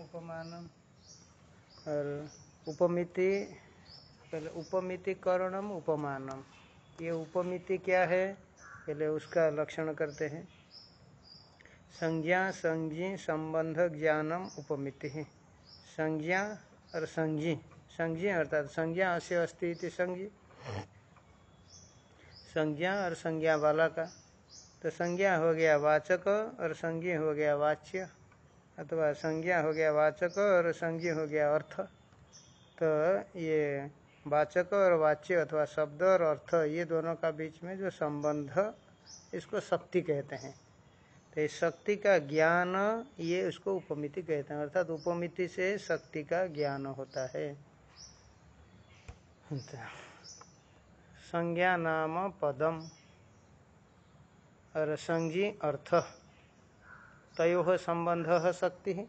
उपमानम। और उपमिति, पहले उपमिति करणम, उपमानम। ये उपमिति क्या है? पहले उसका लक्षण करते हैं। संज्ञा, संज्ञी, संबंध, ज्ञानम, उपमिति। संज्ञा और संज्ञी। संज्ञी अर्थात संज्ञा अस्य अस्ति इति संज्ञी। संज्ञा और संज्ञा वाला का। तो संज्ञा हो गया वाचक और संज्ञा हो गया वाच्य, अथवा संज्ञा हो गया वाचक और संज्ञा हो गया अर्थ। तो ये वाचक और वाच्य अथवा शब्द और अर्थ, ये दोनों का बीच में जो संबंध, इसको शक्ति कहते हैं। तो इस शक्ति का ज्ञान, ये उसको उपमिति कहते हैं, अर्थात उपमिति से शक्ति का ज्ञान होता है। संज्ञा नाम पदम। और संज्ञी अर्थ। तयो संबंध है शक्ति।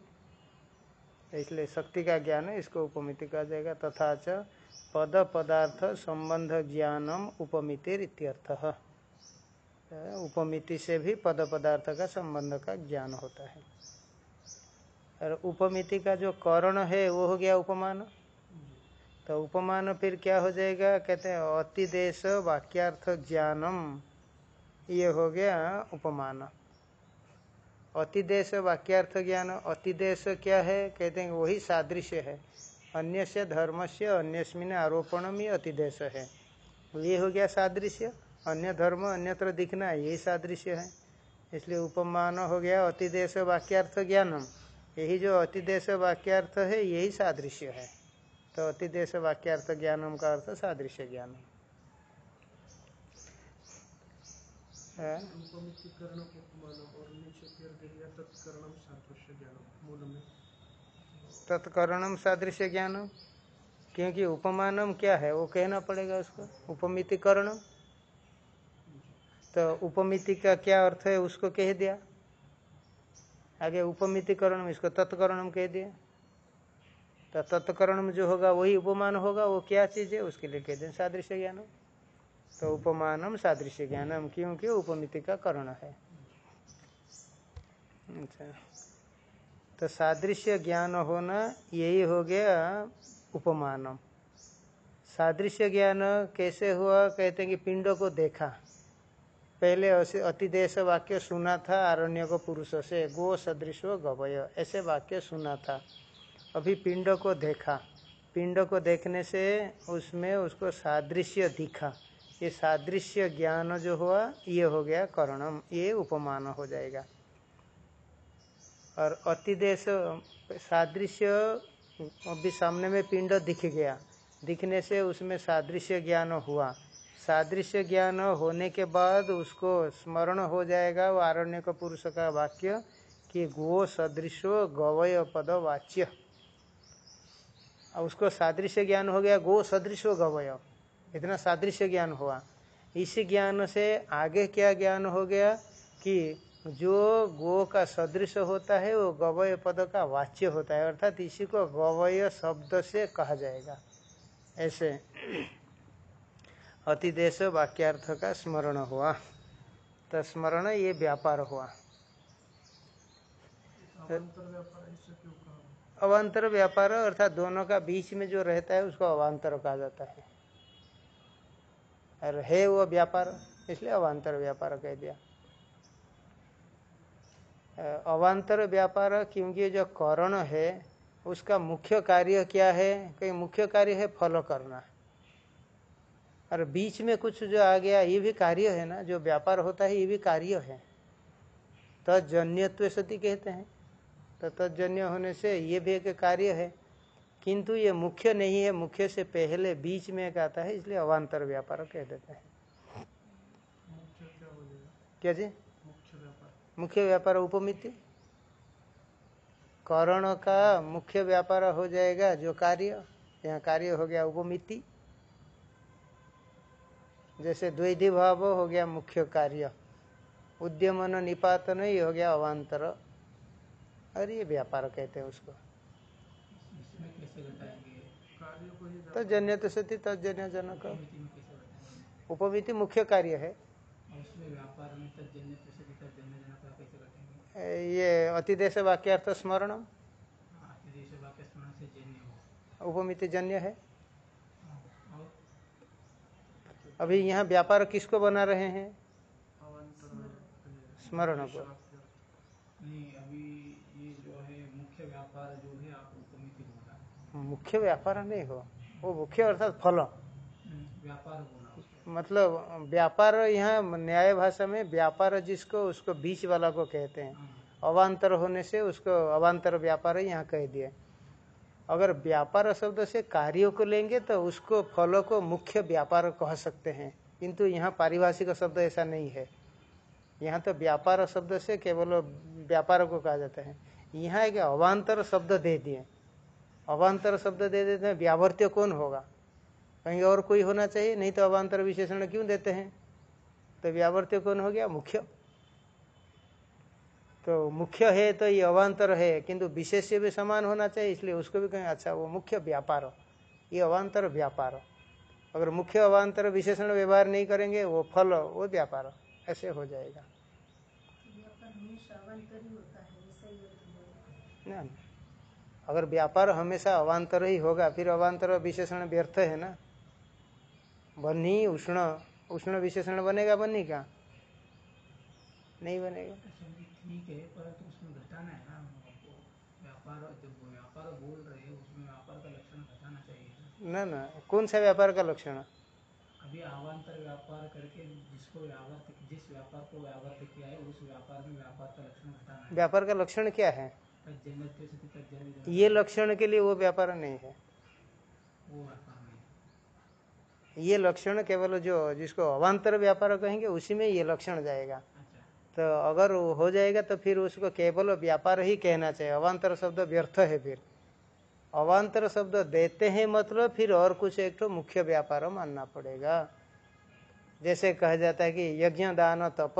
इसलिए शक्ति का ज्ञान है, इसको उपमिति कहा जाएगा। तथा च पद पदार्थ संबंध ज्ञानम उपमिति इत्यर्थ उपमिति से भी पद पदार्थ का संबंध का ज्ञान होता है। और उपमिति का जो करण है, वो हो गया उपमान। तो उपमान फिर क्या हो जाएगा? कहते हैं, अतिदेश वाक्यार्थ ज्ञानम। ये हो गया उपमान। अतिदेश वाक्यार्थ ज्ञान। अतिदेश क्या है? कहते हैं वही सादृश्य है। अन्य से धर्म से अन्यस्मिन आरोपण में अतिदेश है। ये हो गया सादृश्य। अन्य धर्म अन्यत्र दिखना यही सादृश्य है। इसलिए उपमान हो गया अतिदेश वाक्यार्थ ज्ञानम। यही जो अतिदेश वाक्यार्थ है, यही सादृश्य है। तो अतिदेश वाक्यार्थ ज्ञानम का अर्थ सादृश्य ज्ञान तत्करणम सादृश्य ज्ञानम? क्योंकि उपमानम क्या है? वो कहना पड़ेगा उसको। उपमितिकरणम? तो उपमिति का क्या अर्थ है उसको कह दिया? आगे उपमितिकरणम इसको तत्करणम कह दिया। तो तत्करणम जो होगा वही उपमान होगा वो क्या चीज़ है? उसके लिए कह दें सादृश्य ज्ञानम। तो उपमानम सादृश्य ज्ञानम, क्योंकि उपमिति का करण है। अच्छा। तो सादृश्य ज्ञान होना यही हो गया उपमानम। सादृश्य ज्ञान कैसे हुआ? कहते हैं कि पिंडों को देखा। पहले अतिदेश वाक्य सुना था आरण्य को पुरुष से, गो सदृश गवय, ऐसे वाक्य सुना था। अभी पिंड को देखा। पिंडों को देखने से उसमें उसको सादृश्य दिखा। ये सादृश्य ज्ञान जो हुआ, ये हो गया करणम, ये उपमान हो जाएगा। और अतिदेश, सादृश्य अभी सामने में पिंड दिख गया। दिखने से उसमें सादृश्य ज्ञान हुआ। सादृश्य ज्ञान होने के बाद उसको स्मरण हो जाएगा वो आरण्य का पुरुष का वाक्य कि गो सदृशो गवय पद वाच्य। उसको सादृश्य ज्ञान हो गया, गो सदृशो गवय। इतना सादृश्य ज्ञान हुआ। इस ज्ञान से आगे क्या ज्ञान हो गया कि जो गो का सदृश होता है, वो गवय पद का वाच्य होता है। अर्थात इसी को गवय शब्द से कहा जाएगा। ऐसे अतिदेश वाक्यार्थ का स्मरण हुआ। तो स्मरण ये व्यापार हुआ। अवान्तर व्यापार अर्थात दोनों का बीच में जो रहता है, उसको अवान्तर कहा जाता है। और है वो व्यापार, इसलिए अवान्तर व्यापार कह दिया। अवान्तर व्यापार क्योंकि जो करण है, उसका मुख्य कार्य क्या है? कहीं मुख्य कार्य है फॉलो करना। और बीच में कुछ जो आ गया, ये भी कार्य है ना, जो व्यापार होता है, ये भी कार्य है। तजन्यत्व सती कहते हैं। तो तजन्य तो होने से ये भी एक कार्य है। किंतु ये मुख्य नहीं है, मुख्य से पहले बीच में एक आता है, इसलिए अवान्तर व्यापार कह देते हैं। क्या जी? मुख्य व्यापार उपमिति। करण का मुख्य व्यापार हो जाएगा जो कार्य, यहाँ कार्य हो गया उपमिति। जैसे द्वैधि भाव हो गया मुख्य कार्य, उद्यमन निपातन ही हो गया अवान्तर। और ये व्यापार कहते हैं उसको। तो जन्य तो सती तजन्य जनक उपमिति मुख्य कार्य है। ये अतिदेश वाक्यार्थ स्मरण उपमिति जन्य है। अभी यहाँ व्यापार किसको बना रहे हैं? स्मरण को मुख्य व्यापार नहीं हो। वो मुख्य अर्थात फल। मतलब व्यापार यहाँ न्याय भाषा में व्यापार जिसको उसको बीच वाला को कहते हैं। हाँ, अवान्तर होने से उसको अवान्तर व्यापार यहाँ कह दिए अगर व्यापार शब्द से कार्यों को लेंगे तो उसको फलों को मुख्य व्यापार कह सकते हैं। किंतु यहाँ पारिभाषिक शब्द ऐसा नहीं है। यहाँ तो व्यापार शब्द से केवल व्यापार को कहा जाता है। यहाँ एक अवान्तर शब्द दे दिए। अवान्तर शब्द दे देते हैं व्यावर्त्य कौन होगा? कहीं और कोई होना चाहिए? नहीं तो अवान्तर विशेषण क्यों देते हैं? तो व्यावर्त्य कौन हो गया? मुख्य। तो मुख्य है तो ये अवान्तर है किंतु विशेष्य भी समान होना चाहिए इसलिए उसको भी कहें अच्छा वो मुख्य व्यापार। ये अवान्तर व्यापार। अगर मुख्य अवान्तर विशेषण व्यवहार नहीं करेंगे वो फल वो व्यापार। ऐसे हो जाएगा। ना। अगर व्यापार हमेशा अवान्तर ही होगा फिर अवान्तर विशेषण व्यर्थ है ना? बन्ही उष्ण उष्ण विशेषण बनेगा बन्ही का? नहीं बनेगा। ये ठीक है परंतु उसमें घटाना है ना व्यापार जब व्यापार बोल रहे हैं उसमें व्यापार का लक्षण घटाना चाहिए ना? ना कौन सा व्यापार का लक्षण? अभी आवांतर व्यापार करके जिसको जिस व्यापार को किया है उस व्यापार में व्यापार का लक्षण घटाना व्यापार का लक्षण क्या है? ये लक्षण के लिए वो व्यापार नहीं है। ये लक्षण केवल जो, जिसको अवान्तर व्यापार कहेंगे, उसी में ये लक्षण जाएगा। तो अगर हो जाएगा तो फिर उसको केवल व्यापार ही कहना चाहिए। अवान्तर शब्द व्यर्थ है फिर। अवान्तर शब्द देते हैं मतलब फिर और कुछ एक तो मुख्य व्यापार मानना पड़ेगा। जैसे कहा जाता है कि यज्ञ दान तप,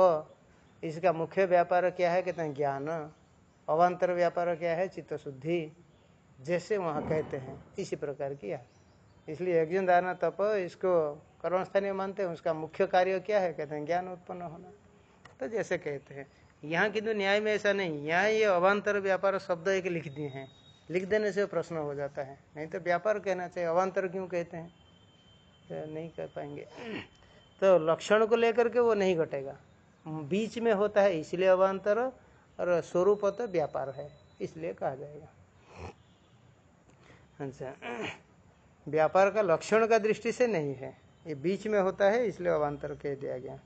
इसका मुख्य व्यापार क्या है? कहते हैं ज्ञान। अवान्तर व्यापार क्या है? चित्त शुद्धि जैसे वहाँ कहते हैं, इसी प्रकार किया इसलिए यज्ञ दान तप, इसको कर्मस्थानीय मानते हैं, उसका मुख्य कार्य क्या है? कहते हैं, ज्ञान उत्पन्न होना। तो जैसे कहते हैं, यहाँ किंतु न्याय में ऐसा नहीं। यहाँ ये अवान्तर व्यापार शब्द एक लिख दिए हैं। लिख देने से प्रश्न हो जाता है। नहीं तो व्यापार कहना चाहिए। अवान्तर क्यों कहते हैं? तो नहीं कह पाएँगे। तो लक्षण को लेकर के वो नहीं घटेगा। बीच में होता है, इसलिए अवान्तर और स्वरूप तो व्यापार है, इसलिए कहा जाएगा। अच्छा व्यापार का लक्षण का दृष्टि से नहीं है। ये बीच में होता है, इसलिए अवान्तर कह दिया गया।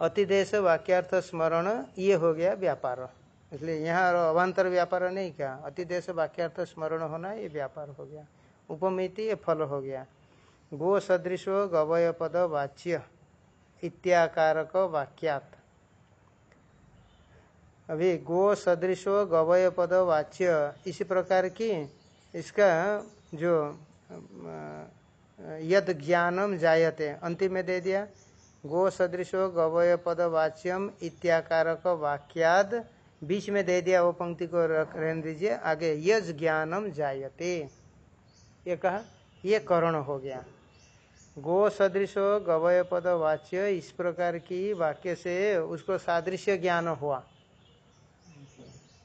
अतिदेश वाक्यार्थ स्मरण, ये हो गया व्यापार। इसलिए यहाँ अवान्तर व्यापार नहीं, क्या? अतिदेश वाक्यार्थ स्मरण होना, ये व्यापार हो गया। उपमिति, ये फल हो गया। गो सदृश गवय पद वाच्य, इत्याकारक वाक्यात अभी गो सदृशो गवय पद वाच्य। इसी प्रकार की इसका जो यद ज्ञानम जायते, अंतिम में दे दिया। गो सदृशो गवय पद वाच्यम इत्याकारक वाक्याद। बीच में दे दिया वो पंक्ति को रख, रहने दीजिए। आगे यज ज्ञानम जायते। ये कहा, ये करण हो गया। गो सदृशो गवय पद वाच्य, इस प्रकार की वाक्य से उसको सादृश्य ज्ञान हुआ।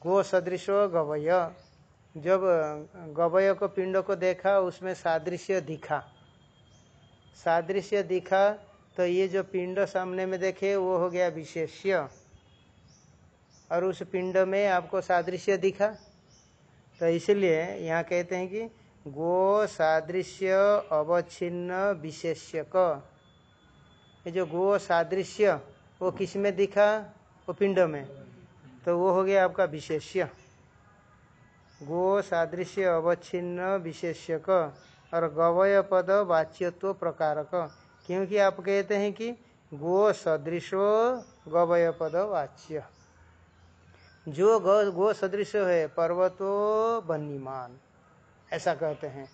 गो सदृशो गवय। जब गवय को पिंड को देखा, उसमें सादृश्य दिखा। सादृश्य दिखा तो ये जो पिंड सामने में देखे, वो हो गया विशेष्य। और उस पिंड में आपको सादृश्य दिखा। तो इसलिए यहाँ कहते हैं कि गो सादृश्य अवच्छिन्न विशेष्य ये जो गो सादृश्य वो किसमें दिखा? वो पिंड में। तो वो हो गया आपका विशेष्य। गो सादृश्य अवच्छिन्न विशेष्य क और गवय पद वाच्यत्व प्रकारक। क्योंकि आप कहते हैं कि गो सदृशो गवय पद वाच्य। जो गो गो सदृश है, पर्वतो बन्नीमान। ऐसा कहते हैं।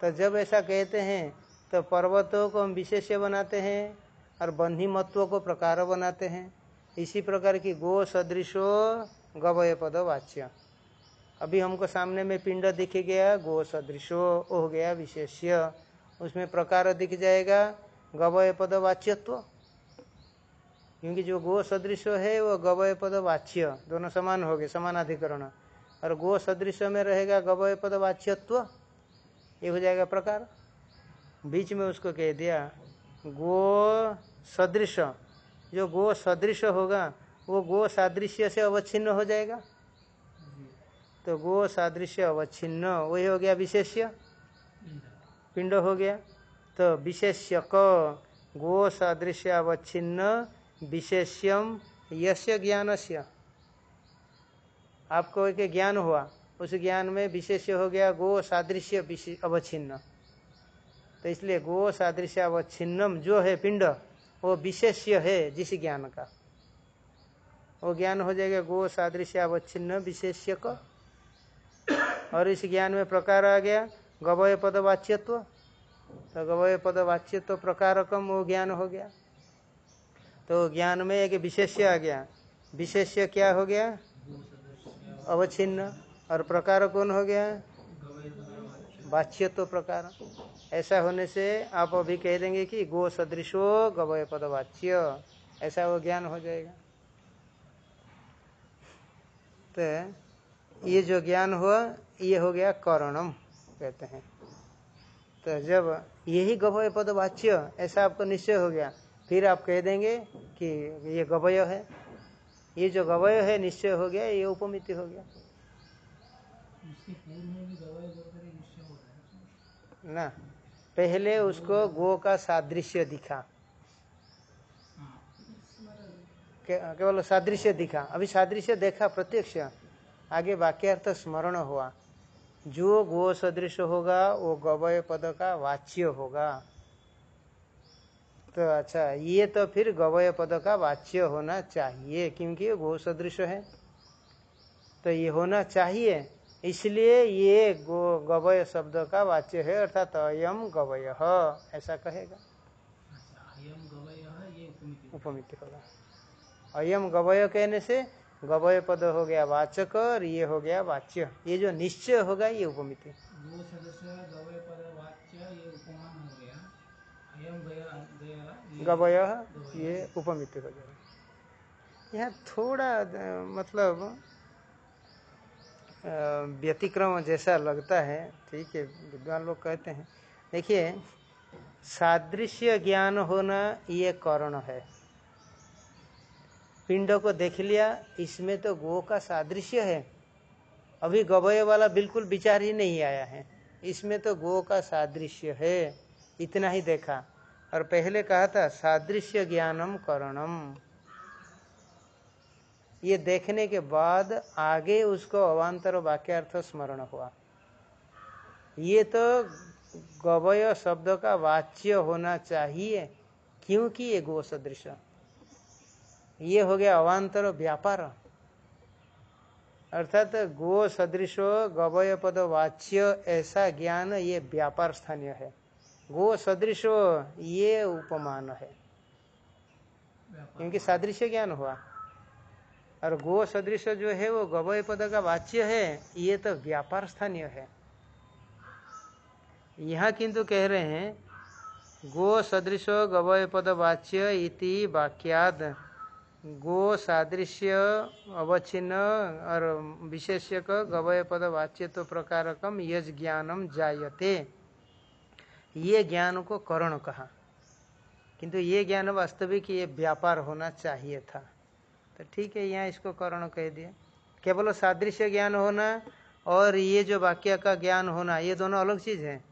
तो जब ऐसा कहते हैं तो पर्वतों को हम विशेष्य बनाते हैं और बन्हीमत्व को प्रकार बनाते हैं। इसी प्रकार की गो सदृशो गवय पद वाच्य। अभी हमको सामने में पिंड दिख गया, गो सदृशो हो गया विशेष्य। उसमें प्रकार दिख जाएगा, गवय पद वाच्यत्व। क्योंकि जो गो सदृश है, वो गवय पद वाच्य। दोनों समान हो गए समान अधिकरण और गो सदृश में रहेगा गवय पद वाच्यत्व। ये हो जाएगा प्रकार। बीच में उसको कह दिया, गो सदृश। जो गो सदृश होगा, वो गो सादृश्य से अवच्छिन्न हो जाएगा। तो गो सादृश्य अवच्छिन्न, वही हो गया विशेष्य। पिंड हो गया। तो विशेष्य क गो सादृश्य अवच्छिन्न, विशेष्यम यस्य ज्ञान से आपको एक ज्ञान हुआ, उस ज्ञान में विशेष्य हो गया, गो सादृश्य अवच्छिन्न। तो इसलिए गो सादृश्य अवच्छिन्नम जो है पिंड वो विशेष्य है जिस ज्ञान का। वो ज्ञान हो जाएगा गो सादृश्य अवच्छिन्न विशेष्य का और इस ज्ञान में प्रकार आ गया गवय पद वाच्यत्व। तो गवय पद वाच्यत्व प्रकार कम वो ज्ञान हो गया। तो ज्ञान में एक विशेष्य आ गया। विशेष्य क्या हो गया? अवच्छिन्न। और प्रकार कौन हो गया? वाच्यत्व प्रकार ऐसा होने से आप अभी कह देंगे कि गो सदृशो गवय पद वाच्य ऐसा वो ज्ञान हो जाएगा। तो ये जो ज्ञान हुआ, ये हो गया करणम, कहते हैं। तो जब यही गवय पद वाच्य ऐसा आपको निश्चय हो गया, फिर आप कह देंगे कि ये गवय है। ये जो गवय है, निश्चय हो गया, ये उपमिति हो गया। ना? पहले उसको गो का सादृश्य दिखा। केवल सादृश्य दिखा। अभी सादृश्य देखा प्रत्यक्ष। आगे वाक्यार्थ स्मरण हुआ। जो गो सदृश होगा, वो गवय पद का वाच्य होगा। तो अच्छा ये तो फिर गवय पद का वाच्य होना चाहिए। क्योंकि गो सदृश है। तो ये होना चाहिए। इसलिए ये गो गवय शब्द का वाच्य है अर्थात अयम गवय ऐसा कहेगा। उपमिति। होगा। अयम गवय कहने से गवय पद हो गया वाचक और ये हो गया वाच्य। ये जो निश्चय होगा ये उपमिति। गवय ये उपमिति हो जाएगा यहाँ थोड़ा मतलब व्यतिक्रम जैसा लगता है, ठीक है, विद्वान लोग कहते हैं। देखिए, सादृश्य ज्ञान होना ये करण है। पिंड को देख लिया, इसमें तो गो का सादृश्य है। अभी गवय वाला बिल्कुल विचार ही नहीं आया है। इसमें तो गो का सादृश्य है, इतना ही देखा। और पहले कहा था, सादृश्य ज्ञानम करणम। ये देखने के बाद आगे उसको अवान्तर वाक्यार्थ स्मरण हुआ। ये तो गवय शब्द का वाच्य होना चाहिए, क्योंकि ये गो सदृश ये हो गया अवान्तर व्यापार। अर्थात गो सदृश गवय पद वाच्य, ऐसा ज्ञान ये व्यापार स्थानीय है। गो सदृश ये उपमान है। क्योंकि सादृश्य ज्ञान हुआ। और गो सदृश जो है, वो गवय पद का वाच्य है, ये तो व्यापार स्थानीय है। यहाँ किंतु कह रहे हैं गो सदृश गवय पद वाच्य इति वाक्याद गो सादृश्य अवच्छिन्न और विशेषक गवय पद वाच्य तो प्रकारकम यज ज्ञानम जायते। ये ज्ञान को करण कहा। किंतु ये ज्ञान वास्तविक ये व्यापार होना चाहिए था। तो ठीक है, यहाँ इसको करण कह दिया। केवल सादृश्य ज्ञान होना और ये जो वाक्य का ज्ञान होना, ये दोनों अलग चीज़ है?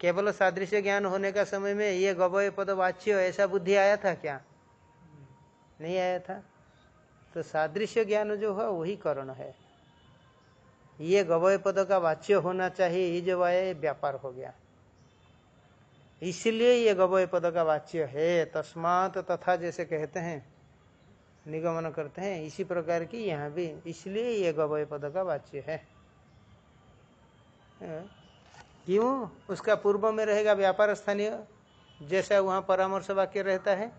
केवल सादृश्य ज्ञान होने का समय में ये गवय, पद, वाच्य, ऐसा बुद्धि आया था क्या? नहीं आया था। तो सादृश्य ज्ञान जो है, वही करण है। ये गवय, पद का वाच्य होना चाहिए, ये जो आया व्यापार हो गया। इसलिए ये गवय, पद का वाच्य है। तस्मात तथा जैसे कहते हैं निगमन करते हैं। इसी प्रकार की यहाँ भी इसलिए ये गवय पद का वाच्य है। क्यों? उसका पूर्व में रहेगा व्यापार स्थानीय, जैसा वहाँ परामर्श वाक्य रहता है।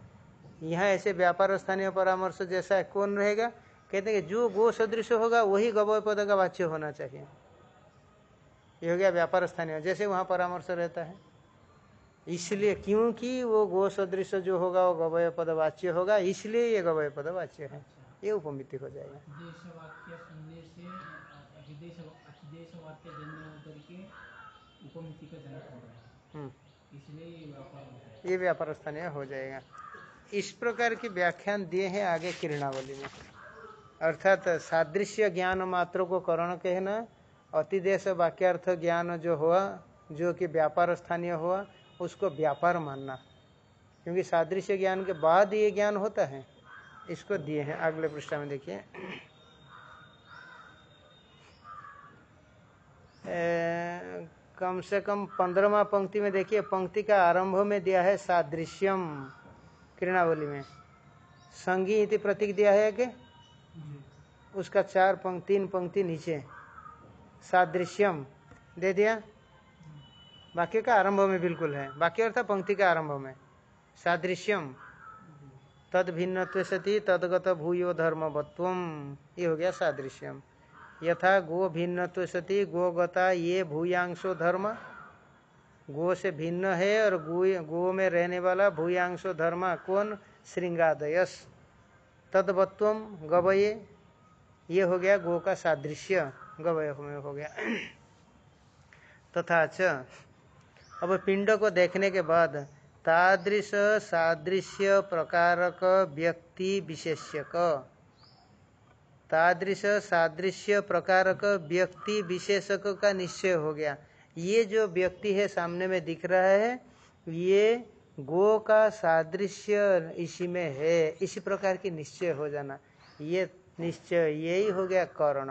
यहाँ ऐसे व्यापार स्थानीय परामर्श जैसा कौन रहेगा? कहते हैं जो गो सदृश होगा, वही गवय पद का वाच्य होना चाहिए। ये हो गया व्यापार स्थानीय, जैसे वहाँ परामर्श रहता है। इसलिए क्योंकि वो गो सदृश जो होगा वो गवय पद वाच्य होगा इसलिए ये गवय पद वाच्य है। ये उपमिति हो जाएगा। हो है हम्म, इसलिए ये व्यापार ये व्यापार स्थानीय हो जाएगा। इस प्रकार की व्याख्यान दिए हैं आगे किरणावली में। अर्थात सादृश्य ज्ञान मात्र को करण कहना अतिदेश वाक्यार्थ ज्ञान जो हुआ जो कि व्यापार स्थानीय हुआ उसको व्यापार मानना। क्योंकि सादृश्य ज्ञान के बाद ये ज्ञान होता है इसको दिए हैं। अगले पृष्ठा में देखिए। कम से कम पंद्रहवा पंक्ति में देखिए पंक्ति का आरंभ में दिया है सादृश्यम किरणावली में। संगी इति प्रतीक दिया है कि? उसका चार पंक्ति तीन पंक्ति नीचे। सादृश्यम दे दिया। वाक्य का आरंभ में बिल्कुल है। वाक्य अर्थात पंक्ति का आरंभ में। सादृश्यम। तद भिन्न सती, तदगत भूयो धर्मवत्व ये हो गया सादृश्यम। यथा गो भिन्न सती गोगता ये भूयांशो धर्म। गो से भिन्न है और गो गो में रहने वाला भूयांशो धर्म कौन? श्रृंगादयस। तदवत्व गवये। ये हो गया गो का सादृश्य। गवय में हो गया। तथा च। अब पिंड को देखने के बाद तादृश सादृश्य प्रकारक व्यक्ति विशेषक तादृश सादृश्य प्रकारक व्यक्ति विशेषक का निश्चय हो गया। ये जो व्यक्ति है सामने में दिख रहा है, ये गो का सादृश्य इसी में है। इसी प्रकार की निश्चय हो जाना। ये निश्चय यही हो गया करण।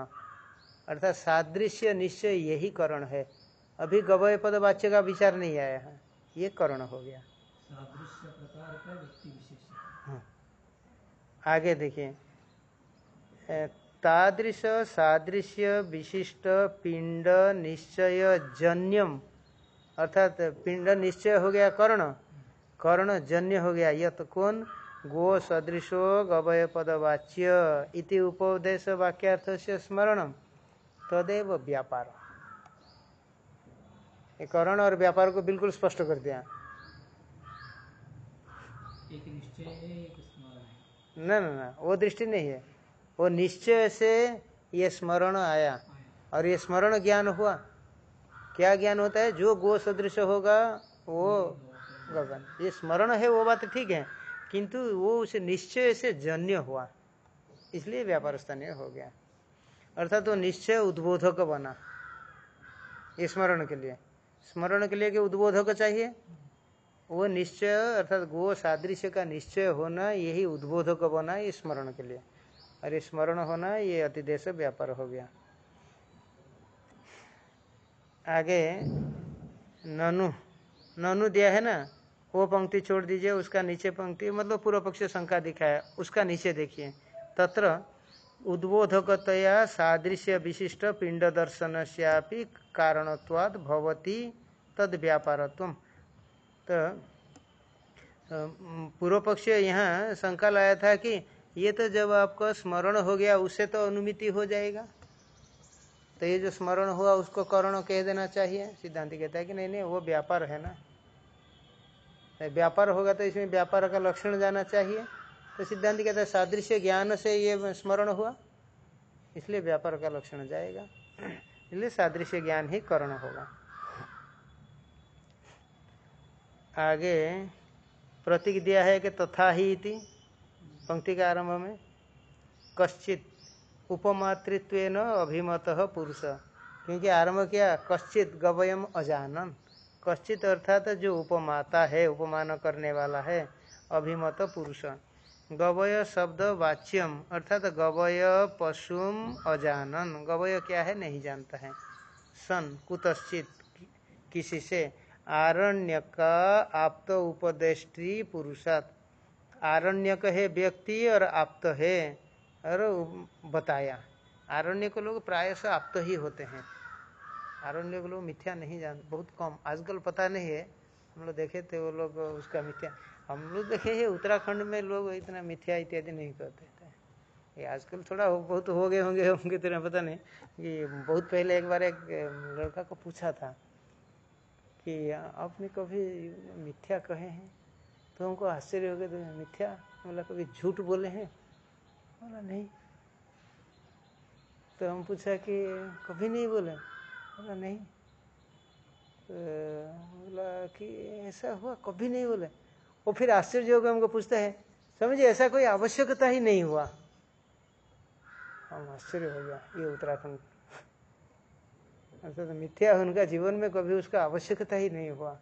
अर्थात सादृश्य निश्चय यही करण है। अभी गवय पद वाच्य का विचार नहीं आया है। ये करण हो गया। सादृश्य प्रकार का व्यक्ति विशेष आगे देखिए। तादृश सादृश्य विशिष्ट पिंड निश्चय जन्यम। अर्थात पिंड निश्चय हो गया कर्ण। कर्ण जन्य हो गया। यत कौन? गो सदृशो गवय पदवाच्य इति उपदेश वाक्यार्थ से स्मरणम तदेव व्यापार। ये करण और व्यापार को बिल्कुल स्पष्ट कर दिया। न न न वो दृष्टि नहीं है। वो निश्चय से ये स्मरण आया। और ये स्मरण ज्ञान हुआ। क्या ज्ञान होता है? जो गो सदृश होगा वो गगन। ये स्मरण है वो बात ठीक है। किंतु वो उसे निश्चय से जन्य हुआ। इसलिए व्यापार स्थानीय हो गया। अर्थात वो निश्चय उद्बोधक बना ये स्मरण के लिए। स्मरण के लिए कि उद्बोधक चाहिए। वो निश्चय, अर्थात गो सादृश्य का निश्चय होना, यही उद्बोधक बना ये स्मरण के लिए। और ये स्मरण होना, ये अतिदेश व्यापार हो गया। आगे, ननु। ननु दिया है ना? वो पंक्ति छोड़ दीजिए, उसका नीचे पंक्ति मतलब पूर्व पक्ष शंका दिखाया, उसका नीचे देखिए। तत्र उद्बोधकतया सादृश्य विशिष्ट पिंड दर्शन श्यापी कारणत्वाद भवती तद व्यापारत्व। तो पूर्व पक्ष यहाँ शंका लाया था कि ये तो जब आपका स्मरण हो गया, उससे तो अनुमिति हो जाएगा। तो ये जो स्मरण हुआ, उसको करण कह देना चाहिए। सिद्धांत कहता है कि नहीं नहीं, वो व्यापार है ना। व्यापार होगा तो इसमें व्यापार का लक्षण जाना चाहिए। तो सिद्धांत कहता है, सादृश्य ज्ञान से ये स्मरण हुआ। इसलिए व्यापार का लक्षण जाएगा। इसलिए सादृश्य ज्ञान ही करण होगा। आगे प्रतीक दिया है कि तथा ही इति, पंक्ति के आरंभ में, कश्चित उपमातृत्व न अभिमत पुरुष। क्योंकि आरंभ किया, कश्चित गवयम अजानन। कश्चित अर्थात जो उपमाता है, उपमान करने वाला है, अभिमत पुरुष। गवय शब्द वाच्यम, अर्थात गवय पशुम अजानन। गवय क्या है? नहीं जानता है। सन, कुतश्चित, किसी से। आरण्य का आप्त उपदेष्टि, पुरुषात। आरण्यक है व्यक्ति और आप्त है। और बताया। आरण्य को लोग प्रायश आप्त ही होते हैं। आरण्य को लोग मिथ्या नहीं जानते बहुत कम। आजकल पता नहीं है। हम लोग देखे थे वो लोग उसका मिथ्या। हम लोग देखे हैं उत्तराखंड में लोग इतना मिथ्या इत्यादि नहीं करते थे। ये आजकल थोड़ा हो, बहुत हो गए होंगे होंगे तेरा पता नहीं। कि बहुत पहले एक बार एक लड़का को पूछा था कि आपने कभी मिथ्या कहे हैं? तो हमको आश्चर्य हो गया तो मिथ्या? बोला कभी झूठ बोले हैं? बोला नहीं। तो हम पूछा कि कभी नहीं बोले? बोला नहीं। तो बोला कि ऐसा हुआ? कभी नहीं बोले? वो फिर आश्चर्य होगा हमको पूछता है समझिए ऐसा कोई आवश्यकता ही नहीं हुआ? हम आश्चर्य हो गया ये उत्तराखंड। ऐसा तो मिथ्या उनका जीवन में कभी उसका आवश्यकता ही नहीं हुआ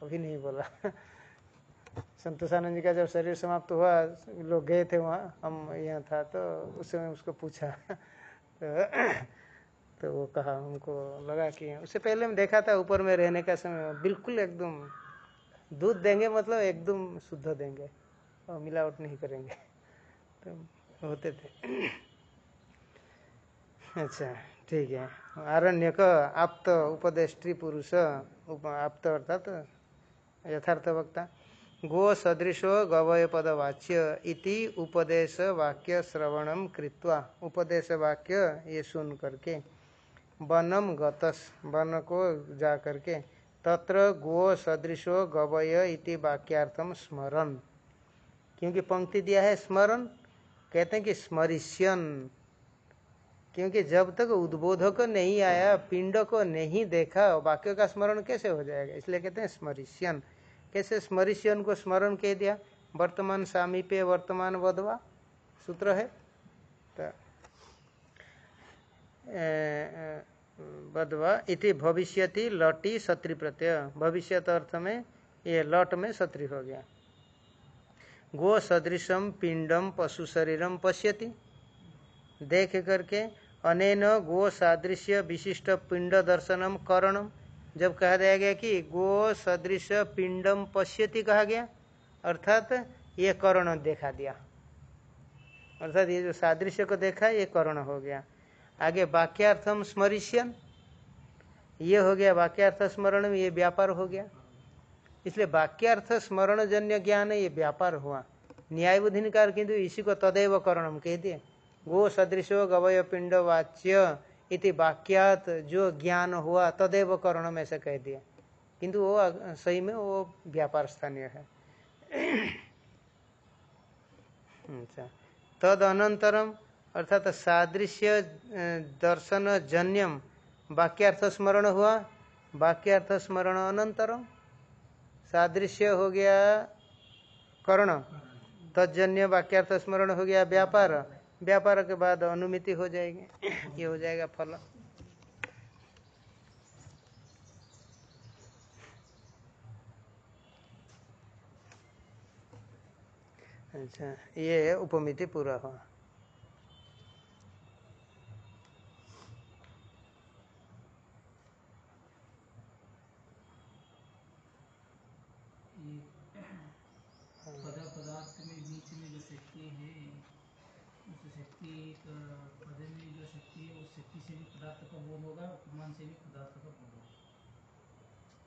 कभी नहीं बोला। संतोषानंद जी का जब शरीर समाप्त हुआ लोग गए थे वहाँ हम यहाँ था तो उस समय उसको पूछा तो, तो वो कहा हमको लगा कि उससे पहले मैं देखा था ऊपर में रहने का समय बिल्कुल एकदम दूध देंगे मतलब एकदम शुद्ध देंगे। और मिलावट नहीं करेंगे। तो होते थे। अच्छा ठीक है। आरण्य का आप्त उपदेष्टि पुरुष आप्त अर्थात यथार्थ वक्ता। गो सदृशो गवय पदवाच्य इति उपदेश वाक्य श्रवणम कृत्वा। उपदेश वाक्य ये सुन करके। वनम गतस वन को जा करके। तत्र गो सदृशो गवय इति वाक्यार्थम स्मरण क्योंकि पंक्ति दिया है स्मरण कहते हैं कि स्मरिष्यन। क्योंकि जब तक उद्बोधक नहीं आया पिंड को नहीं देखा, वाक्य का स्मरण कैसे हो जाएगा? इसलिए कहते हैं स्मरिष्यन। कैसे स्मरिष्यन को स्मरण कह दिया? वर्तमान सामीप्य, वर्तमान वधवा सूत्र है। तो वधवा इति भविष्यति लटी सत्री प्रत्यय। भविष्यत अर्थ में, ये लट में सत्री हो गया। गो सदृशम पिंडम पशु शरीरम पश्यति। देख करके अनेन गो सादृश्य विशिष्ट पिंड दर्शनम करणम जब कहा दिया गया कि गो सदृश पिंडम पश्यति कहा गया, अर्थात ये करण देखा दिया। अर्थात ये जो सादृश्य को देखा, ये करण हो गया। आगे वाक्यार्थम स्मरिष्यन। ये हो गया वाक्यार्थ स्मरण में ये व्यापार हो गया। इसलिए वाक्यार्थ स्मरण जन्य ज्ञान ये व्यापार हुआ। न्याय बुद्धि निकार किंतु इसी को तदैव करणम कह दिए। गो सदृशो गवय पिंड वाच्य इति वाक्यात जो ज्ञान हुआ तदेव करण में से कह दिया किंतु वो सही में वो व्यापार स्थानीय है। अच्छा। तद अनंतरम अर्थात सादृश्य दर्शन जन्यम वाक्यार्थ स्मरण हुआ वाक्यार्थ स्मरण अनंतरम सादृश्य हो गया कर्ण तजन्य वाक्यार्थ स्मरण हो गया व्यापार। व्यापार के बाद अनुमिति हो जाएगी, ये हो जाएगा फल। अच्छा ये उपमिति पूरा हुआ।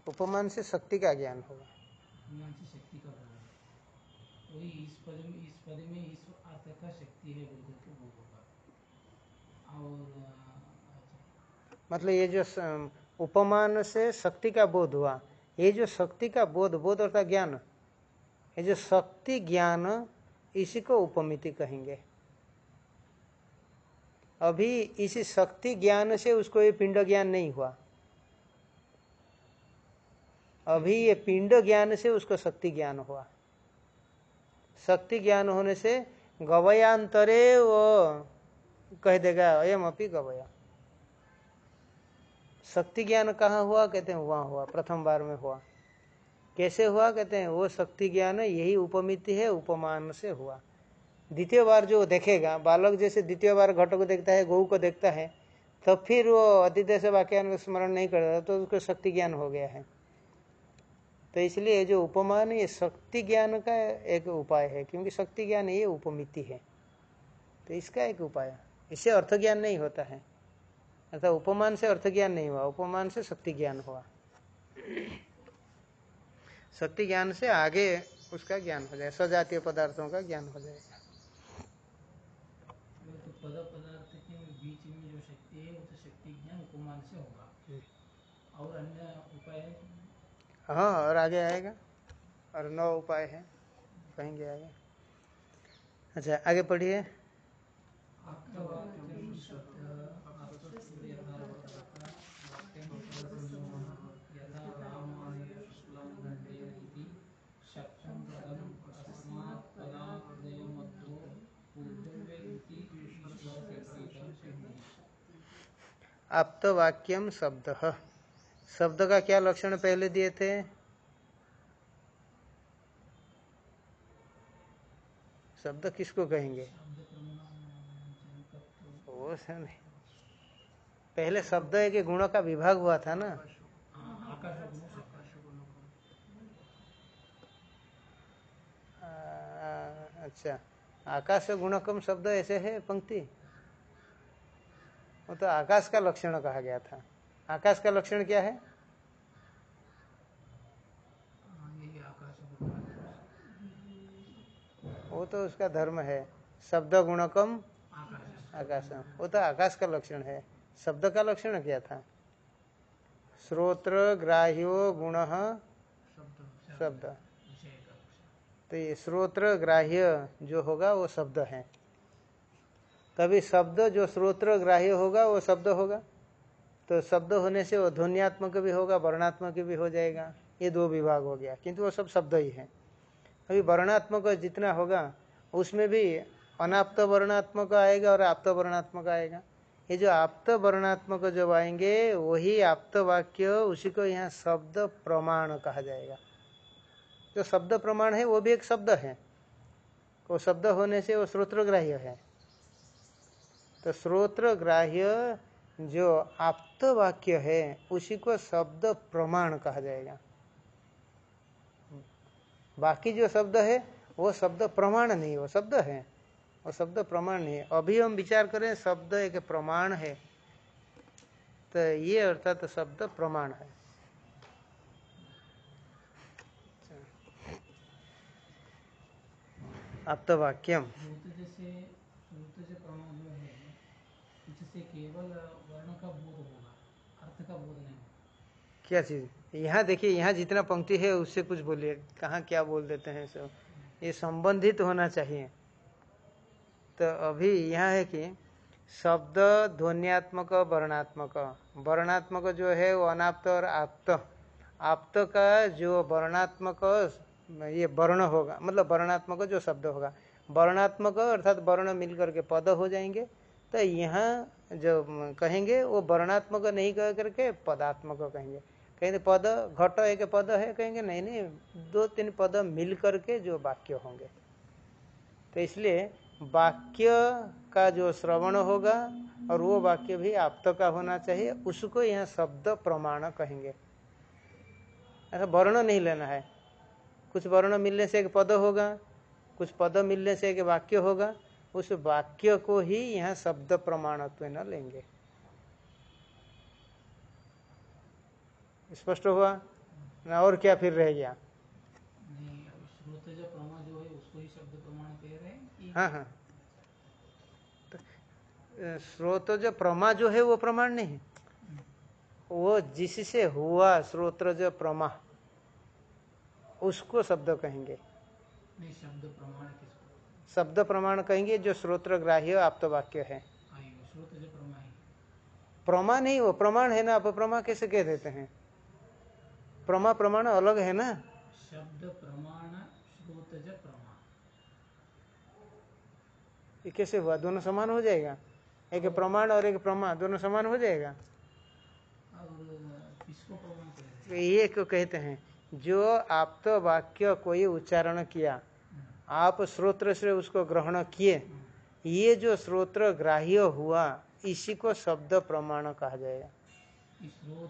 उपमान से शक्ति का ज्ञान होगा। उपमान से शक्ति का वही इस पद में इस पद में इस अर्थ का शक्ति है होगा और मतलब ये जो उपमान से शक्ति का बोध हुआ ये जो शक्ति का बोध बोध अर्थात ज्ञान ये जो शक्ति ज्ञान इसी को उपमिति कहेंगे। अभी इसी शक्ति ज्ञान से उसको ये पिंड ज्ञान नहीं हुआ। अभी ये पिंड ज्ञान से उसको शक्ति ज्ञान हुआ। शक्ति ज्ञान होने से गवयांतरे वो कह देगा, अयम अपी गवया। शक्ति ज्ञान कहाँ हुआ? कहते हैं वहाँ हुआ, प्रथम बार में हुआ। कैसे हुआ? कहते हैं वो शक्ति ज्ञान यही उपमिति है, उपमान से हुआ। द्वितीय बार जो देखेगा, बालक जैसे द्वितीय बार घटो को देखता है गौ को देखता है तो फिर वो अतिथि से वाक्य स्मरण नहीं करता तो उसको शक्ति ज्ञान हो गया है। तो इसलिए जो उपमान, ये शक्ति ज्ञान का एक उपाय है, क्योंकि शक्ति ज्ञान ये उपमिति है। तो इसका एक उपाय, इससे अर्थ ज्ञान नहीं होता है। अर्थात उपमान से अर्थ ज्ञान नहीं हुआ, उपमान से शक्ति ज्ञान हुआ। शक्ति ज्ञान से आगे उसका ज्ञान हो जाए, सजातीय पदार्थों का ज्ञान हो जाएगा पद पदार्थ के बीच में जो शक्ति है वो तो शक्ति ज्ञान उपमान से होगा। हम्म। और अन्य उपाय हाँ? और आगे आएगा। और नौ उपाय है। कहेंगे आगे। अच्छा आगे पढ़िए आप्तवाक्यं शब्दः आत्मसूर्यधारवतः वाक्यं परब्रह्मणः यथा रामाय शुक्लं दण्डेन इति शक्तं पदम् अस्मात् पदादयोमध्यो पूर्वव्य इति ईश्वरशक्तिकं शक्तिः आप्तवाक्यम शब्द। शब्द का क्या लक्षण पहले दिए थे? शब्द किसको कहेंगे? वो पहले शब्द है कि गुणों का विभाग हुआ था ना? अच्छा। आकाश गुणकम शब्द ऐसे है पंक्ति? वो तो आकाश का लक्षण कहा गया था। आकाश का लक्षण क्या है? वो तो उसका धर्म है। शब्द गुणकम आकाश आकाश वो तो आकाश का लक्षण है। शब्द का लक्षण क्या था? श्रोत्र ग्राह्यो गुण शब्द। तो ये श्रोत्र ग्राह्य जो होगा वो शब्द है। तभी शब्द जो श्रोत्र ग्राह्य होगा, वो शब्द होगा। तो शब्द होने से वो ध्वनियात्मक भी होगा, वर्णात्मक भी हो जाएगा। ये दो विभाग हो गया, किंतु वो सब शब्द ही है। अभी वर्णात्मक जितना होगा, उसमें भी अनाप्त वर्णात्मक आएगा और आप्त वर्णात्मक आएगा। ये जो आप्त वर्णात्मक जब आएँगे, वही आप्त वाक्य उसी को यहाँ शब्द प्रमाण कहा जाएगा। जो शब्द प्रमाण है, वो भी एक शब्द है। वो शब्द होने से वो श्रोत्रग्राह्य है। तो श्रोत्रग्राह्य जो आप्त वाक्य है उसी को शब्द प्रमाण कहा जाएगा। बाकी जो शब्द है, वो शब्द प्रमाण नहीं, वो शब्द है। वो शब्द प्रमाण नहीं। है अभी हम विचार करें, शब्द एक प्रमाण है। तो ये अर्थात तो शब्द प्रमाण है। आप्तवाक्यम। श्रुत जैसे श्रुत से प्रमाण जो है इससे केवल वर्ण का बोध होगा, अर्थ का बोध नहीं क्या चीज़? यहाँ देखिए, यहाँ जितना पंक्ति है, उससे कुछ बोलिए। कहाँ क्या बोल देते हैं सब? ये संबंधित होना चाहिए। तो अभी यहाँ है कि शब्द ध्वनियात्मक, वर्णात्मक। वर्णात्मक जो है, वो अनाप्त और आप्त। आप्त का जो वर्णात्मक, ये वर्ण होगा। मतलब वर्णात्मक जो शब्द होगा। वर्णात्मक अर्थात वर्ण मिल करके पद हो जाएँगे। तो यहाँ जो कहेंगे, वो वर्णात्मक नहीं कह करके पदात्मक कहेंगे। कहेंगे पद घट एक पद है, कहेंगे नहीं नहीं, दो तीन पद मिल करके जो वाक्य होंगे। तो इसलिए वाक्य का जो श्रवण होगा और वो वाक्य भी आप्त का होना चाहिए, उसको यहाँ शब्द प्रमाण कहेंगे। ऐसा वर्ण नहीं लेना है। कुछ वर्ण मिलने से एक पद होगा, कुछ पद मिलने से एक वाक्य होगा। उस वाक्य को ही यहाँ शब्द प्रमाणत्व न लेंगे। स्पष्ट हुआ? ना और क्या फिर रह गया? है उसको ही शब्द प्रमाण कह रहे हैं कि हाँ हाँ। तो, स्रोत जो प्रमा जो है वो प्रमाण नहीं। वो जिससे हुआ स्रोत जो प्रमा उसको शब्द कहेंगे। नहीं शब्द प्रमाण शब्द प्रमाण कहेंगे जो स्रोत्र ग्राह्य आप्त वाक्य है है। प्रमा नहीं वो प्रमाण है ना आप प्रमा कैसे कह देते हैं? प्रमा प्रमाण अलग है ना? शब्द प्रमाण प्रमाण ये कैसे हुआ? दोनों समान हो जाएगा? एक प्रमाण और एक प्रमा दोनों समान हो जाएगा? तो ये को कहते हैं जो आप्त वाक्य कोई उच्चारण किया आप श्रोत्र से उसको ग्रहण किए ये जो श्रोत्र ग्राह्य हुआ इसी को शब्द प्रमाण कहा जाएगा। जो हो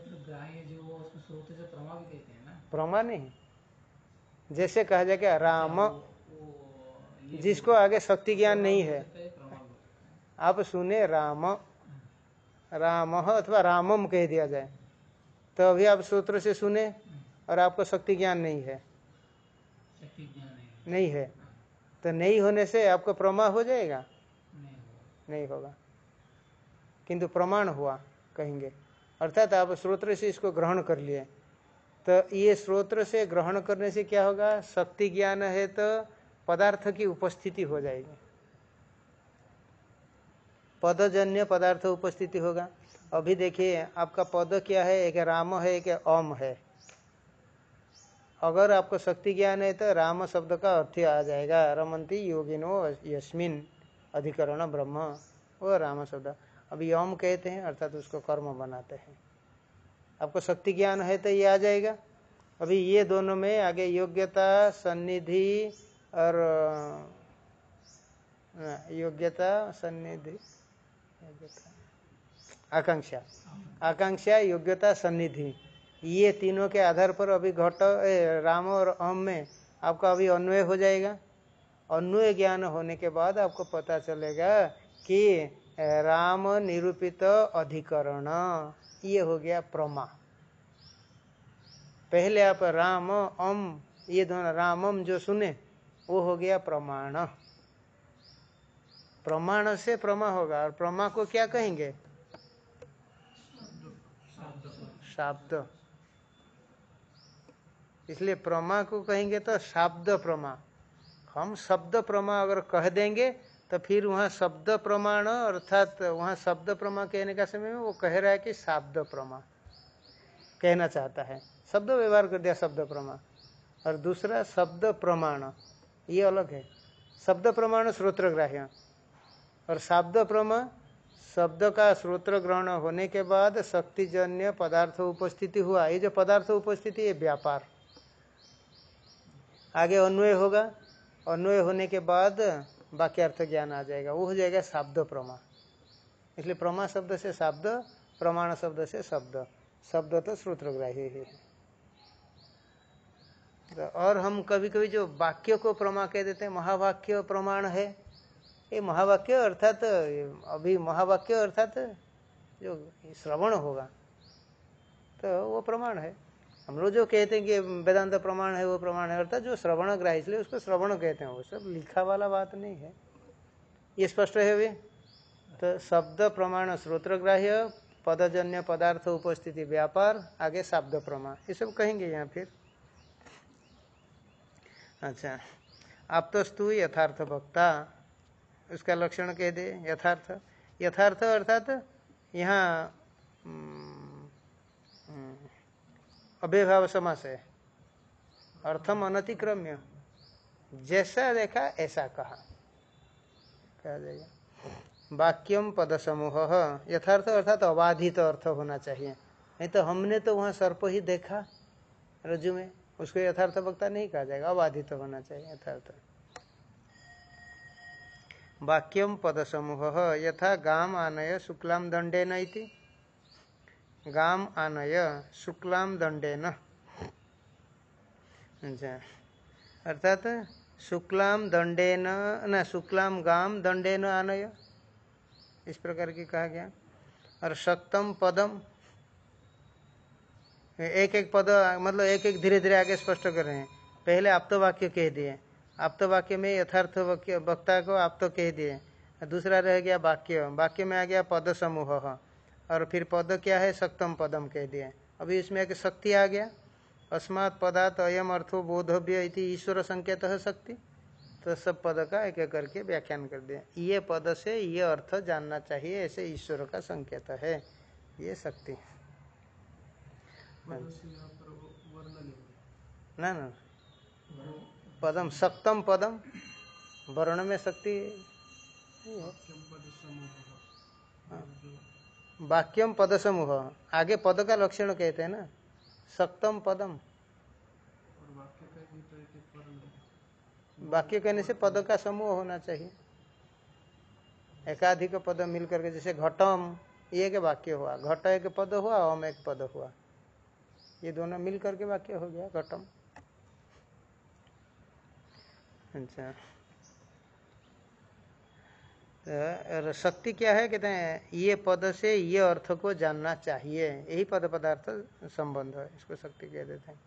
प्रमा हैं नहीं। जैसे कहा जाएगा राम जिसको आगे शक्ति ज्ञान नहीं है। आप सुने राम राम अथवा रामम कह दिया जाए तो अभी आप सूत्र से सुने और आपको शक्ति ज्ञान नहीं है। है। नहीं है। तो नहीं होने से आपको प्रमा हो जाएगा? नहीं होगा। नहीं होगा। किंतु प्रमाण हुआ कहेंगे। अर्थात आप श्रोत्र से इसको ग्रहण कर लिए। तो ये स्रोत्र से ग्रहण करने से क्या होगा? शक्ति ज्ञान है तो पदार्थ की उपस्थिति हो जाएगी। पदजन्य पदार्थ उपस्थिति होगा। अभी देखिए आपका पद क्या है? एक राम है एक ओम है। अगर आपको शक्ति ज्ञान है तो राम शब्द का अर्थ आ जाएगा। रमंती योगिनो यस्मिन अधिकरण ब्रह्म। वो राम शब्द। अभी यम कहते हैं, अर्थात उसको कर्म बनाते हैं। आपको शक्ति ज्ञान है तो ये आ जाएगा। अभी ये दोनों में आगे योग्यता, सन्निधि और योग्यता, सन्निधि आकांक्षा। आकांक्षा, योग्यता, सन्निधि। ये तीनों के आधार पर अभी घट राम और अम में आपका अभी अन्वय हो जाएगा। अन्वय ज्ञान होने के बाद आपको पता चलेगा कि राम निरूपित अधिकरण, ये हो गया प्रमा। पहले आप राम अम ये दोनों रामम जो सुने, वो हो गया प्रमाण। प्रमाण से प्रमा होगा, और प्रमा को क्या कहेंगे? शब्द। इसलिए प्रमा को कहेंगे तो शब्द प्रमा। हम शब्द प्रमा अगर कह देंगे तो फिर वहाँ शब्द प्रमाण, अर्थात वहाँ शब्द प्रमा कहने का समय में वो कह रहा है कि शब्द प्रमा कहना चाहता है। शब्द व्यवहार कर दिया शब्द प्रमा। और दूसरा शब्द प्रमाण, ये अलग है। शब्द प्रमाण श्रोत्रग्राह्य और शब्द प्रमा, शब्द का श्रोत्र ग्रहण होने के बाद शक्तिजन्य पदार्थ उपस्थिति हुआ। ये जो पदार्थ उपस्थिति, ये व्यापार। आगे अन्वय होगा। अन्वय होने के बाद वाक्यार्थ ज्ञान आ जाएगा। वो हो जाएगा शब्द प्रमा। इसलिए प्रमा शब्द से शब्द, प्रमाण शब्द से शब्द। शब्द तो श्रोत्रग्राही ही है। तो और हम कभी कभी जो वाक्य को प्रमा कह देते हैं, महावाक्य प्रमाण है। ये महावाक्य अर्थात अभी महावाक्य अर्थात जो श्रवण होगा तो वो प्रमाण है। हम लोग जो कहते हैं कि वेदांत प्रमाण है, वो प्रमाण है, अर्थात जो श्रवण ग्राह इसलिए उसको श्रवण कहते हैं। वो सब लिखा वाला बात नहीं है। ये स्पष्ट है वे तो शब्द प्रमाण श्रोत्रग्राह्य, पदजन्य पदार्थ उपस्थिति, व्यापार, आगे शब्द प्रमाण। ये सब कहेंगे यहाँ फिर। अच्छा। आप तो स्तु यथार्थ वक्ता, उसका लक्षण कह दे, यथार्थ। यथार्थ अर्थात यहाँ अव्यभाव समास है। अर्थम अनतिक्रम्य। जैसा देखा, ऐसा कहा। कहा जाएगा? वाक्यम पद समूह यथार्थ अर्थात तो अबाधित अर्थ होना चाहिए। नहीं तो हमने तो वहाँ सर्प ही देखा रजु में। उसको यथार्थ वक्ता नहीं कहा जाएगा। अबाधित होना चाहिए यथार्थ। वाक्यम पद समूह यथा गाम आनय शुक्लाम दंडे न गाम आनय शुक्लाम दंडे न अच्छा। अर्थात शुक्लाम दंडे न शुक्लाम गाम दंडे न आनय। इस प्रकार की कहा गया। और सप्तम पदम एक एक पद मतलब एक एक धीरे धीरे आगे स्पष्ट कर रहे हैं। पहले आप तो वाक्य कह दिए। आप तो वाक्य में यथार्थ वाक्य, वक्ता को आप तो कह दिए। दूसरा रह गया वाक्य। वाक्य में आ गया पद समूह और फिर पद क्या है? सप्तम पदम कह दिए। अभी इसमें एक शक्ति आ गया। अस्मात् पदात अयम अर्थो बोधव्य इति ईश्वर संकेत है शक्ति। तो सब पद का एक एक करके व्याख्यान कर दिया ये पद से ये अर्थ जानना चाहिए ऐसे ईश्वर का संकेत है। ये शक्ति ना ना। पदम सप्तम पदम वर्ण में शक्ति वाक्यम पद समूह आगे पद का लक्षण कहते हैं ना? सप्तम पदम। वाक्य कहने से पद का समूह होना चाहिए। एकाधिक पद मिल करके जैसे घटम, ये एक वाक्य हुआ। घट एक पद हुआ ओम एक पद हुआ। ये दोनों मिल करके वाक्य हो गया, घटम। अच्छा। और शक्ति क्या है? कहते हैं, ये पद से ये अर्थ को जानना चाहिए। यही पद पदार्थ संबंध है, इसको शक्ति कह देते हैं।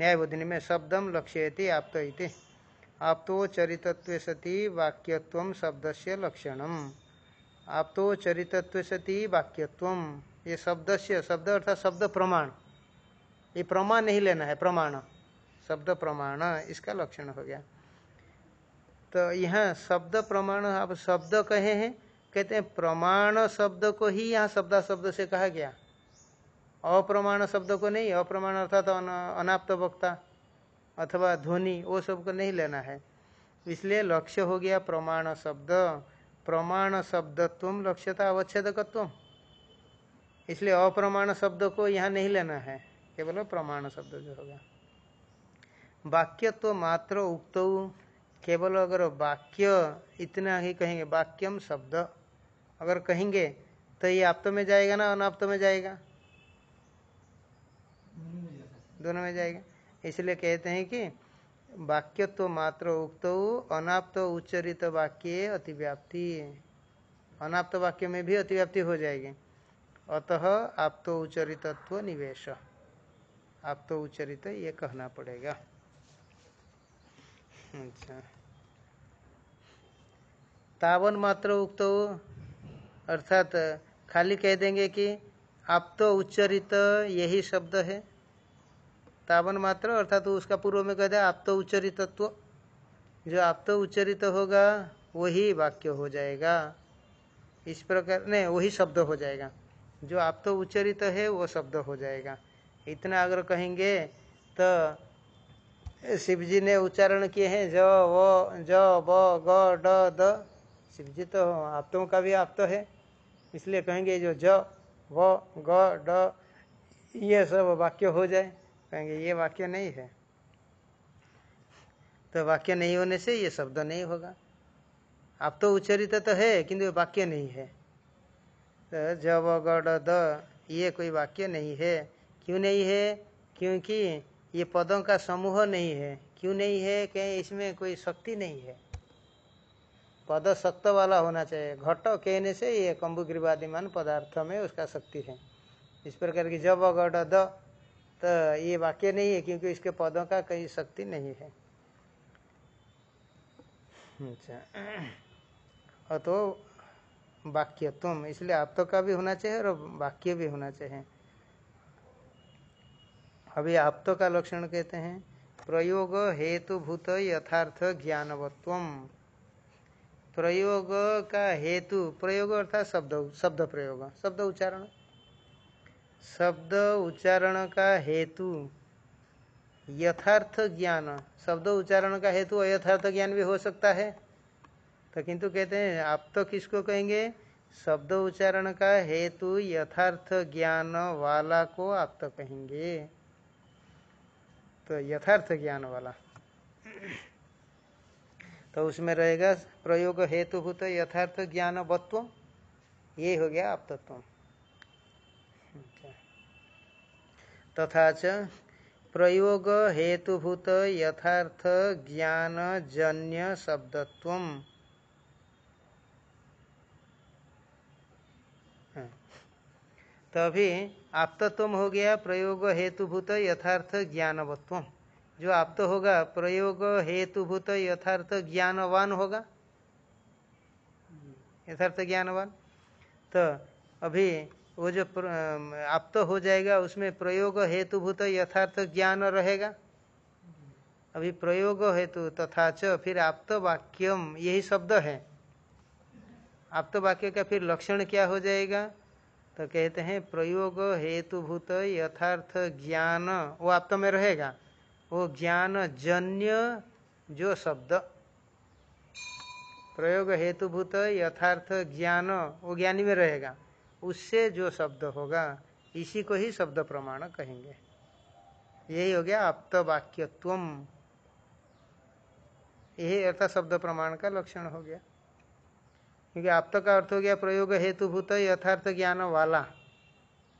न्याय बुद्धि में शब्दम लक्ष्य आप तो इति आप तो चरितत्व सती वाक्यत्व शब्द से लक्षणम। आप तो चरितत्व सती वाक्यत्व ये शब्द से शब्द अर्थात शब्द प्रमाण। ये प्रमाण नहीं लेना है, प्रमाण। शब्द प्रमाण, इसका लक्षण हो गया। तो यहाँ शब्द प्रमाण, आप शब्द कहे हैं, कहते हैं प्रमाण शब्द को ही यहाँ शब्द शब्द से कहा गया। अप्रमाण शब्द को नहीं, अप्रमाण अर्थात अनाप्त वक्ता अथवा ध्वनि, वो सबको नहीं लेना है। इसलिए लक्ष्य हो गया प्रमाण शब्द। प्रमाण शब्दत्व लक्ष्यता अवच्छेदकत्व इसलिए अप्रमाण शब्द को यहाँ नहीं लेना है, केवल प्रमाण शब्द जो होगा। वाक्य तो मात्र उक्त केवल अगर वाक्य इतना ही कहेंगे, वाक्यम शब्द, अगर कहेंगे तो ये आप्त में जाएगा ना अनाप्त में जाएगा? दोनों में जाएगा। इसलिए कहते हैं कि वाक्य तो मात्र उक्त अनाप्त उच्चरित वाक्य अतिव्याप्ति। अनाप्त वाक्य में भी अतिव्याप्ति हो जाएगी। अतः आप तो उच्चरितत्व निवेश। आप तो उच्चरित, ये कहना पड़ेगा। अच्छा। तावन मात्र उक्त अर्थात खाली कह देंगे कि आप तो उच्चरित यही शब्द है। तावन मात्र, अर्थात तो उसका पूर्व में कह दे आप तो उच्चरितत्व। जो आप तो उच्चरित होगा, वही वाक्य हो जाएगा। इस प्रकार, नहीं, वही शब्द हो जाएगा। जो आप तो उच्चरित है, वो शब्द हो जाएगा। इतना अगर कहेंगे तो शिव जी ने उच्चारण किए हैं, ज, व, ज, ब, ग, ड, द। शिव जी तो आप्तों का भी आप्त है। इसलिए कहेंगे जो ज, व, ग, ड, ये सब वाक्य हो जाए, कहेंगे ये वाक्य नहीं है। तो वाक्य नहीं होने से ये शब्द नहीं होगा। आप तो उच्चरित तो है, किंतु वाक्य नहीं है। तो जब गढ़ द, ये कोई वाक्य नहीं है। क्यों नहीं है? क्योंकि ये पदों का समूह नहीं है। क्यों नहीं है? कहीं इसमें कोई शक्ति नहीं है। पद सत्य वाला होना चाहिए। घट कहने से ये कम्बुग्रीवादिमान पदार्थ में उसका शक्ति है। इस प्रकार की जब घट द तो ये वाक्य नहीं है क्योंकि इसके पदों का कहीं शक्ति नहीं है। अच्छा। तो वाक्य तुम इसलिए आप तो का भी होना चाहिए और वाक्य भी होना चाहिए। अभी आप तो का लक्षण कहते हैं, प्रयोग हेतुभूत यथार्थ ज्ञानवत्व प्रयोग का हेतु, प्रयोग अर्थात शब्द शब्द प्रयोग, शब्द उच्चारण। शब्द उच्चारण का हेतु यथार्थ ज्ञान, शब्द उच्चारण का हेतु अयथार्थ ज्ञान भी हो सकता है। तो किंतु कहते हैं, आप तो किसको कहेंगे? शब्द उच्चारण का हेतु यथार्थ ज्ञान वाला को आप तो कहेंगे। तो यथार्थ ज्ञान वाला। तो उसमें रहेगा, प्रयोग हेतुभूत यथार्थ ज्ञान वत्व ये हो गया आप तत्व तथा च प्रयोग हेतुभूत यथार्थ ज्ञान जन्य शब्दत्व तभी आप्तत्व हो गया प्रयोग हेतुभूत यथार्थ ज्ञानवत्व जो आप्त होगा, प्रयोग हेतुभूत यथार्थ ज्ञानवान होगा। यथार्थ ज्ञानवान। तो अभी वो जो आप्त हो जाएगा, उसमें प्रयोग हेतुभूत यथार्थ ज्ञान रहेगा। अभी प्रयोग हेतु तथा च, फिर आप्त वाक्यम, यही शब्द है। आप्त वाक्य का फिर लक्षण क्या हो जाएगा? तो कहते हैं, प्रयोग हेतुभूत यथार्थ ज्ञान। वो आप तो में रहेगा। वो ज्ञान जन्य जो शब्द। प्रयोग हेतुभूत यथार्थ ज्ञान, वो ज्ञानी में रहेगा। उससे जो शब्द होगा, इसी को ही शब्द प्रमाण कहेंगे। यही हो गया आप्त वाक्यत्व यही अर्थात शब्द प्रमाण का लक्षण हो गया। क्योंकि आप का अर्थ हो गया प्रयोग हेतुभूत यथार्थ ज्ञान वाला।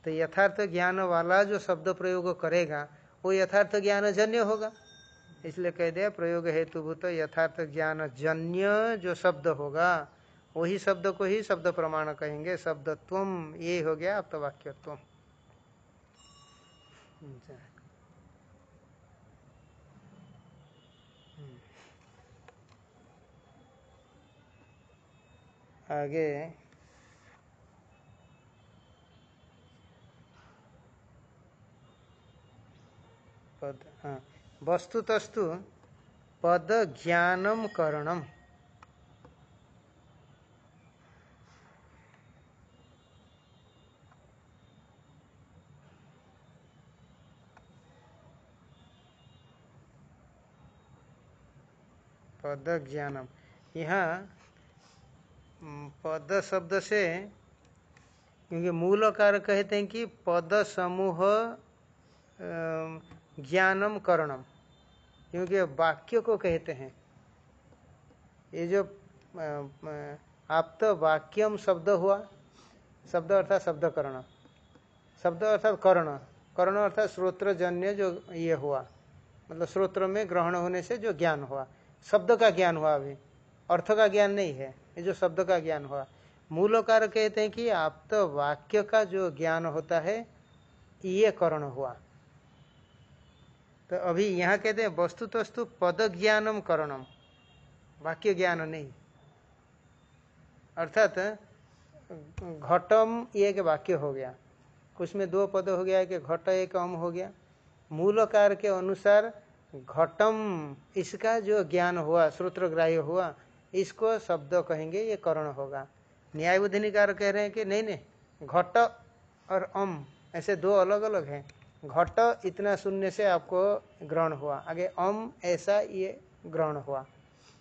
तो यथार्थ ज्ञान वाला जो शब्द प्रयोग करेगा, वो यथार्थ ज्ञान जन्य होगा। इसलिए कह दिया, प्रयोग हेतुभूत यथार्थ ज्ञान जन्य जो शब्द होगा, वही शब्द को ही शब्द प्रमाण कहेंगे। शब्दत्व ये हो गया आप तो वाक्यत्व आगे। पद हाँ। वस्तु तस्तु पद ज्ञानम करणम पद ज्ञानम यहाँ पद शब्द से, क्योंकि मूल कार कहते हैं कि पद समूह ज्ञानम करणम। क्योंकि वाक्य को कहते हैं। ये जो आप तो वाक्यम शब्द हुआ, शब्द अर्थात शब्द करण शब्द अर्थात कर्ण। कर्ण अर्थात श्रोत्रजन्य जो ये हुआ। मतलब श्रोत्र में ग्रहण होने से जो ज्ञान हुआ। शब्द का ज्ञान हुआ अभी। अर्थ का ज्ञान नहीं है। ये जो शब्द का ज्ञान हुआ। मूलकार कहते हैं कि आप तो वाक्य का जो ज्ञान होता है, ये करण हुआ। तो अभी यहाँ कहते हैं वस्तु तस्तु पद ज्ञानम करणम। वाक्य ज्ञान नहीं। अर्थात, घटम एक वाक्य हो गया। उसमें दो पद हो गया कि घट, एक अम हो गया। मूलकार के अनुसार घटम, इसका जो ज्ञान हुआ, श्रोत्रग्राह्य हुआ इसको शब्द कहेंगे, ये करण होगा। न्याय बुद्धिनिकार कह रहे हैं कि नहीं नहीं, घट और अम, ऐसे दो अलग अलग हैं। घट इतना शून्य से आपको ग्रहण हुआ, आगे अम, ऐसा ये ग्रहण हुआ।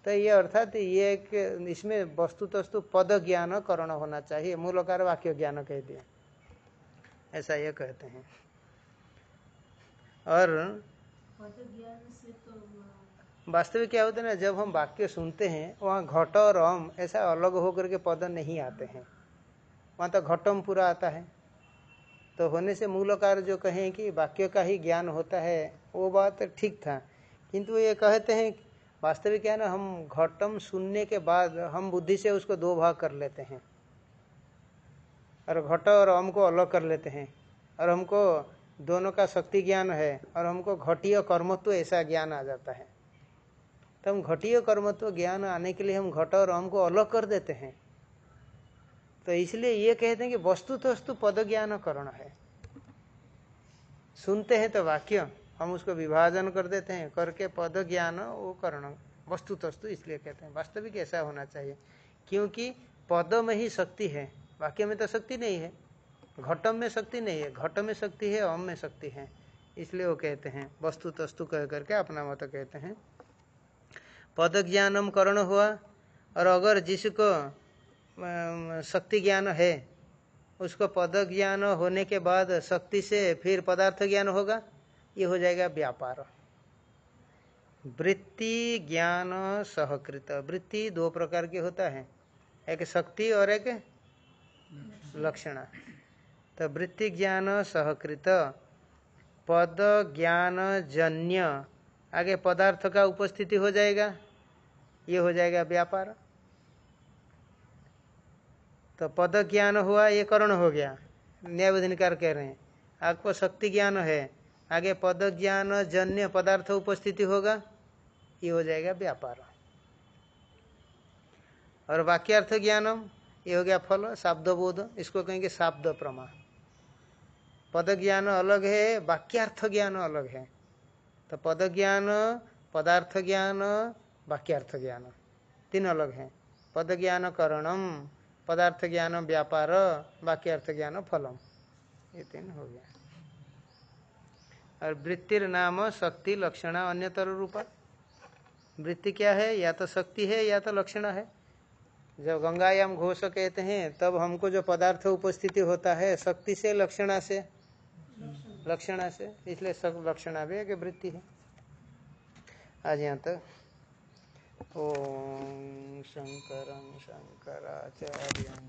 तो ये अर्थात ये एक, इसमें वस्तु तस्तु पद ज्ञान करण होना चाहिए, मूलकार वाक्य ज्ञान कह दिया ऐसा ये कहते हैं। और वास्तविक क्या होता है ना, जब हम वाक्य सुनते हैं, वहाँ घट और अम ऐसा अलग होकर के पद नहीं आते हैं। वहाँ तो घटम पूरा आता है। तो होने से मूलकार जो कहें कि वाक्य का ही ज्ञान होता है, वो बात ठीक था। किंतु ये कहते हैं, वास्तविक क्या ना, हम घटम सुनने के बाद हम बुद्धि से उसको दो भाग कर लेते हैं। और घट और अम को अलग कर लेते हैं। और हमको दोनों का शक्ति ज्ञान है, और हमको घटी और कर्मत्व ऐसा ज्ञान आ जाता है। तो हम घटीय कर्मत्व ज्ञान आने के लिए हम घट और अम को अलग कर देते हैं। तो इसलिए ये कहते हैं कि वस्तु तस्तु पद ज्ञान करण है। सुनते हैं तो वाक्य, हम उसको विभाजन कर देते हैं, करके पद ज्ञान वो करण वस्तु तस्तु इसलिए कहते हैं। वास्तविक ऐसा होना चाहिए, क्योंकि पद में ही शक्ति है। वाक्य में तो शक्ति नहीं है, घटम में शक्ति नहीं है, घट में शक्ति है अम में शक्ति है। इसलिए वो कहते हैं वस्तु तस्तु कह करके अपना मत कहते हैं। पद ज्ञानम करण हुआ, और अगर जिसको शक्ति ज्ञान है, उसको पद ज्ञान होने के बाद शक्ति से फिर पदार्थ ज्ञान होगा, ये हो जाएगा व्यापार। वृत्ति ज्ञान सहकृत। वृत्ति दो प्रकार के होता है, एक शक्ति और एक लक्षण। तो वृत्ति ज्ञान सहकृत पद ज्ञान जन्य आगे पदार्थ का उपस्थिति हो जाएगा, ये हो जाएगा व्यापार। तो पद ज्ञान हुआ, ये करण हो गया। न्यायविधिनिकार कह रहे हैं, आपको शक्ति ज्ञान है, आगे पद ज्ञान जन्य पदार्थ उपस्थिति होगा, ये हो जाएगा व्यापार। और वाक्यार्थ ज्ञानम, ये हो गया फल शाब्द बोध इसको कहेंगे शाब्द प्रमा। पद ज्ञान अलग है, वाक्यार्थ ज्ञान अलग है। तो पद ज्ञान पदार्थ ज्ञान वाक्यार्थ ज्ञान तीन अलग हैं। पद ज्ञान करणम पदार्थ ज्ञान व्यापार वाक्यार्थ ज्ञान फलम। ये तीन हो गया। और वृत्तिर नाम शक्ति, लक्षण, अन्यतर रूपा। वृत्ति क्या है? या तो शक्ति है, या तो लक्षण है। जब गंगायाम घोष कहते हैं, तब हमको जो पदार्थ उपस्थिति होता है, शक्ति से, लक्षणा से। लक्षणा से, इसलिए सब लक्षणा भी एक वृत्ति है। आज यहाँ तक ओ शंकर शङ्कराचार्यं